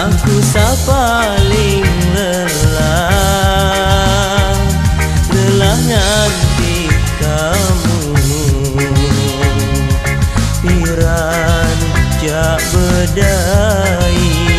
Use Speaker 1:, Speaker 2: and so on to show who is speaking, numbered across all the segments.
Speaker 1: Aku paling lelah. Lelah nanti kamu. Piran jak berdaya.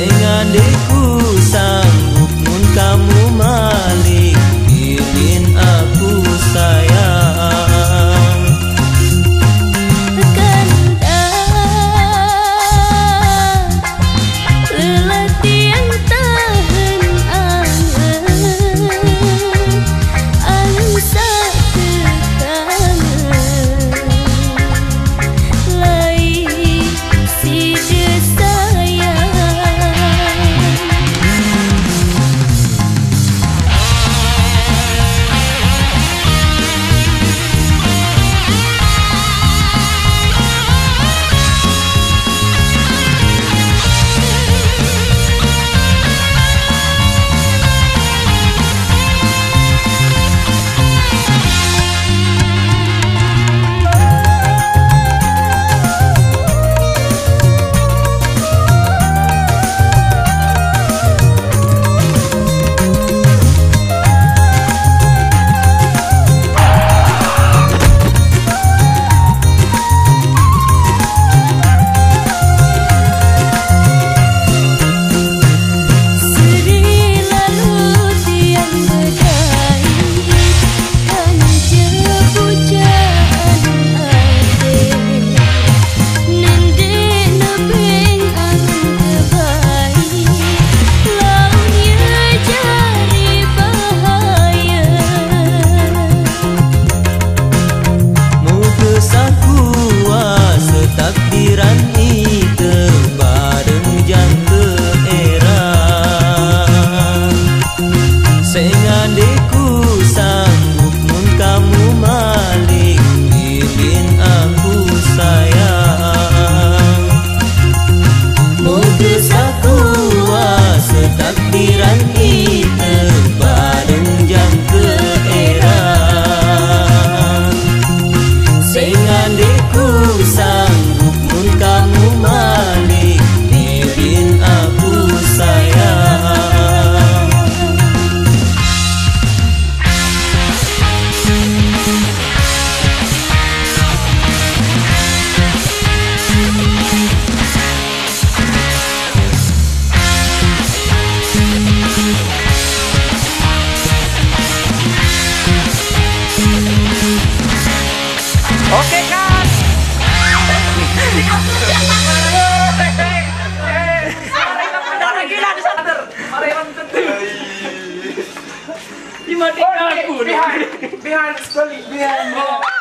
Speaker 1: dengan diriku sanggup pun kamu ku
Speaker 2: You. Behind, behind the behind.